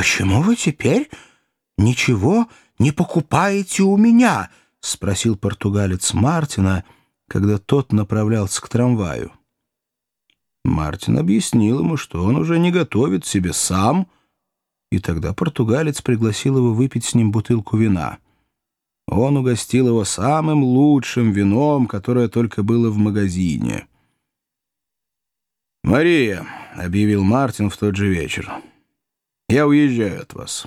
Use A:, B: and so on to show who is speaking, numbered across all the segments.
A: «Почему вы теперь ничего не покупаете у меня?» — спросил португалец Мартина, когда тот направлялся к трамваю. Мартин объяснил ему, что он уже не готовит себе сам, и тогда португалец пригласил его выпить с ним бутылку вина. Он угостил его самым лучшим вином, которое только было в магазине. «Мария», — объявил Мартин в тот же вечер, — «я уезжаю от вас.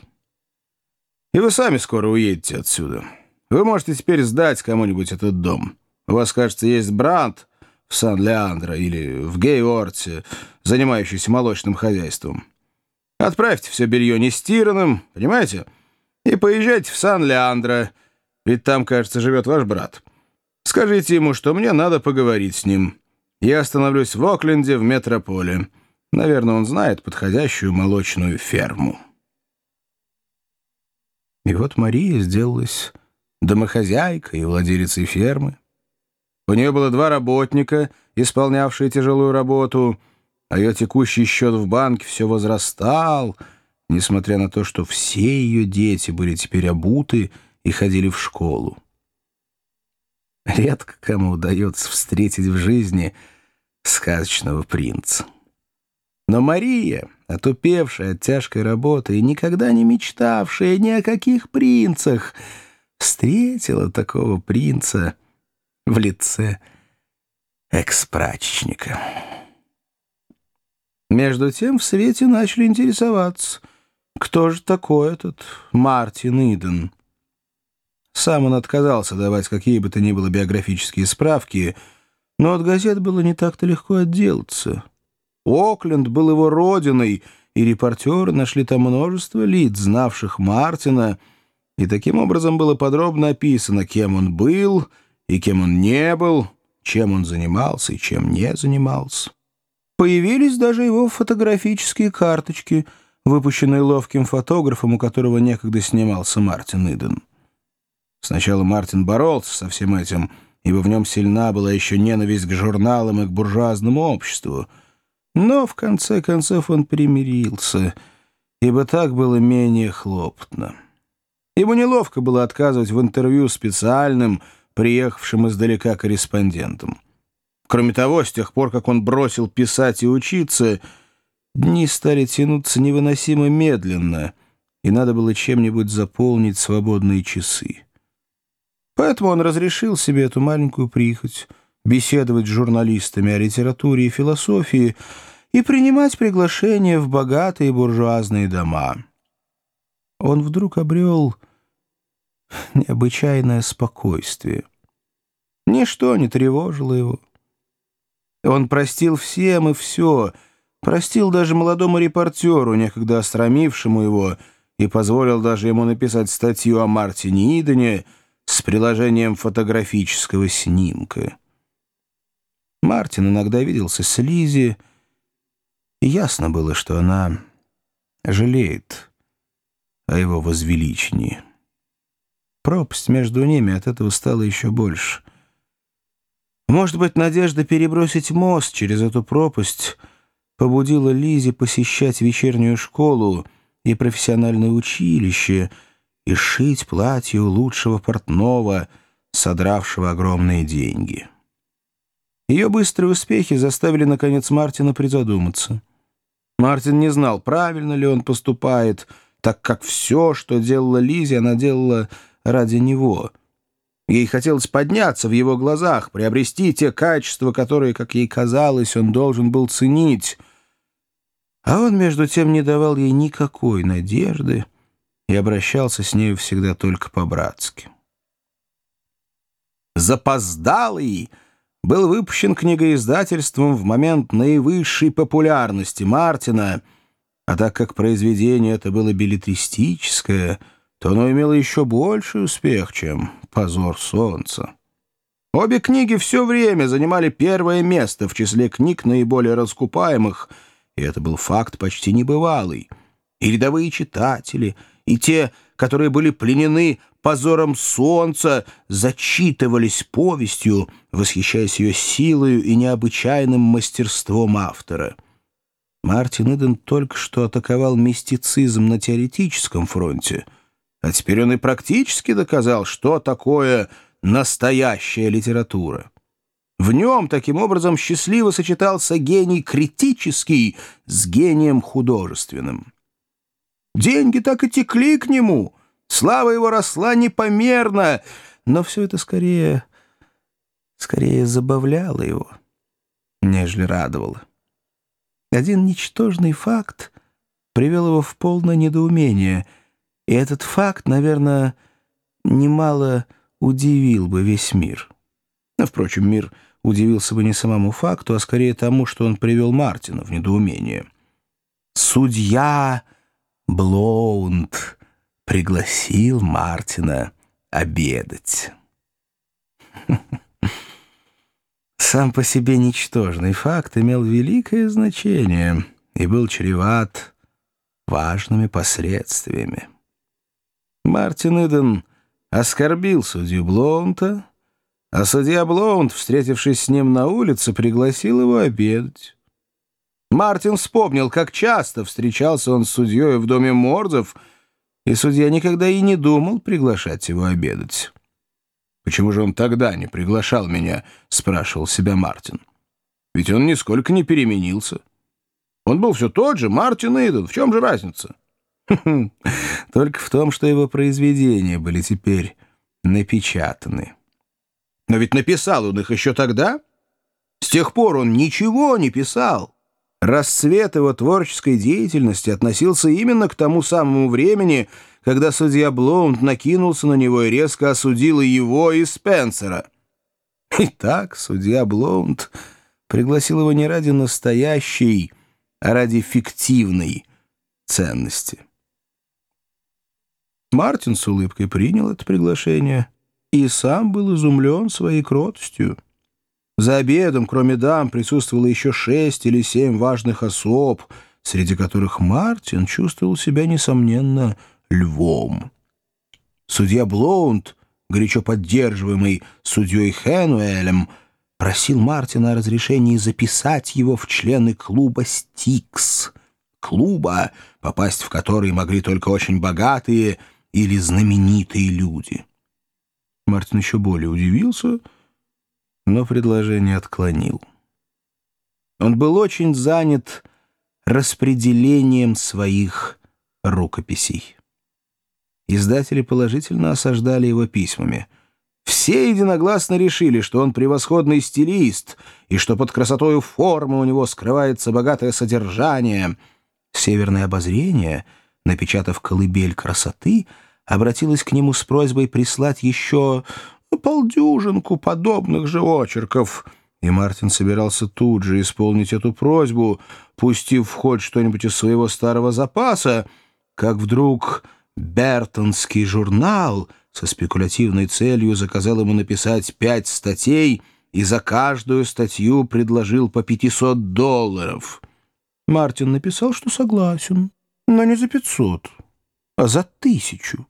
A: И вы сами скоро уедете отсюда. Вы можете теперь сдать кому-нибудь этот дом. У вас, кажется, есть брат в Сан-Леандро или в Гейорте, занимающийся молочным хозяйством. Отправьте все белье нестиранным, понимаете, и поезжайте в Сан-Леандро, ведь там, кажется, живет ваш брат. Скажите ему, что мне надо поговорить с ним». Я остановлюсь в Окленде, в метрополе. Наверное, он знает подходящую молочную ферму. И вот Мария сделалась домохозяйкой и владелицей фермы. У нее было два работника, исполнявшие тяжелую работу, а ее текущий счет в банке все возрастал, несмотря на то, что все ее дети были теперь обуты и ходили в школу. Редко кому удается встретить в жизни — сказочного принца. Но Мария, отупевшая от тяжкой работы и никогда не мечтавшая ни о каких принцах, встретила такого принца в лице экс-прачечника. Между тем в свете начали интересоваться, кто же такой этот Мартин Иден. Сам он отказался давать какие бы то ни было биографические справки — но от газет было не так-то легко отделаться. Окленд был его родиной, и репортеры нашли там множество лиц, знавших Мартина, и таким образом было подробно описано, кем он был и кем он не был, чем он занимался и чем не занимался. Появились даже его фотографические карточки, выпущенные ловким фотографом, у которого некогда снимался Мартин Иден. Сначала Мартин боролся со всем этим — ибо в нем сильна была еще ненависть к журналам и к буржуазному обществу. Но в конце концов он примирился, ибо так было менее хлопотно. Ему неловко было отказывать в интервью специальным, приехавшим издалека корреспондентам. Кроме того, с тех пор, как он бросил писать и учиться, дни стали тянуться невыносимо медленно, и надо было чем-нибудь заполнить свободные часы. Поэтому он разрешил себе эту маленькую прихоть беседовать с журналистами о литературе и философии и принимать приглашения в богатые буржуазные дома. Он вдруг обрел необычайное спокойствие. Ничто не тревожило его. Он простил всем и все, простил даже молодому репортеру, некогда остромившему его, и позволил даже ему написать статью о Мартине Идене, с приложением фотографического снимка. Мартин иногда виделся с Лизи, и ясно было, что она жалеет о его возвеличении. Пропасть между ними от этого стала еще больше. Может быть, надежда перебросить мост через эту пропасть побудила Лизи посещать вечернюю школу и профессиональное училище — и шить платье у лучшего портного, содравшего огромные деньги. Ее быстрые успехи заставили, наконец, Мартина призадуматься. Мартин не знал, правильно ли он поступает, так как все, что делала Лизи, она делала ради него. Ей хотелось подняться в его глазах, приобрести те качества, которые, как ей казалось, он должен был ценить. А он, между тем, не давал ей никакой надежды, и обращался с нею всегда только по-братски. «Запоздалый» был выпущен книгоиздательством в момент наивысшей популярности Мартина, а так как произведение это было билетристическое, то оно имело еще больший успех, чем «Позор солнца». Обе книги все время занимали первое место в числе книг наиболее раскупаемых, и это был факт почти небывалый. И рядовые читатели — и те, которые были пленены позором солнца, зачитывались повестью, восхищаясь ее силою и необычайным мастерством автора. Мартин Иден только что атаковал мистицизм на теоретическом фронте, а теперь он и практически доказал, что такое настоящая литература. В нем, таким образом, счастливо сочетался гений критический с гением художественным. Деньги так и текли к нему, слава его росла непомерно, но все это скорее, скорее забавляло его, нежели радовало. Один ничтожный факт привел его в полное недоумение, и этот факт, наверное, немало удивил бы весь мир. Но, впрочем, мир удивился бы не самому факту, а скорее тому, что он привел Мартина в недоумение. Судья Блоунд пригласил Мартина обедать. Сам по себе ничтожный факт имел великое значение и был чреват важными последствиями. Мартин Иден оскорбил судью Блоунта, а судья Блоунт, встретившись с ним на улице, пригласил его обедать. Мартин вспомнил, как часто встречался он с судьей в доме Морзов, и судья никогда и не думал приглашать его обедать. «Почему же он тогда не приглашал меня?» — спрашивал себя Мартин. «Ведь он нисколько не переменился. Он был все тот же, Мартин Иден. В чем же разница?» Только в том, что его произведения были теперь напечатаны. Но ведь написал он их еще тогда. С тех пор он ничего не писал. Расцвет его творческой деятельности относился именно к тому самому времени, когда судья Блоунд накинулся на него и резко осудил и его, и Спенсера. Итак, судья Блоунд пригласил его не ради настоящей, а ради фиктивной ценности. Мартин с улыбкой принял это приглашение и сам был изумлен своей кротостью. За обедом, кроме дам, присутствовало еще шесть или семь важных особ, среди которых Мартин чувствовал себя, несомненно, львом. Судья Блоунд, горячо поддерживаемый судьей Хенуэлем, просил Мартина о разрешении записать его в члены клуба «Стикс», клуба, попасть в который могли только очень богатые или знаменитые люди. Мартин еще более удивился, но предложение отклонил. Он был очень занят распределением своих рукописей. Издатели положительно осаждали его письмами. Все единогласно решили, что он превосходный стилист и что под красотой формы у него скрывается богатое содержание. Северное обозрение, напечатав «Колыбель красоты», обратилась к нему с просьбой прислать еще полдюжинку подобных же очерков, и Мартин собирался тут же исполнить эту просьбу, пустив в ход что-нибудь из своего старого запаса, как вдруг Бертонский журнал со спекулятивной целью заказал ему написать пять статей и за каждую статью предложил по 500 долларов. Мартин написал, что согласен, но не за 500, а за тысячу.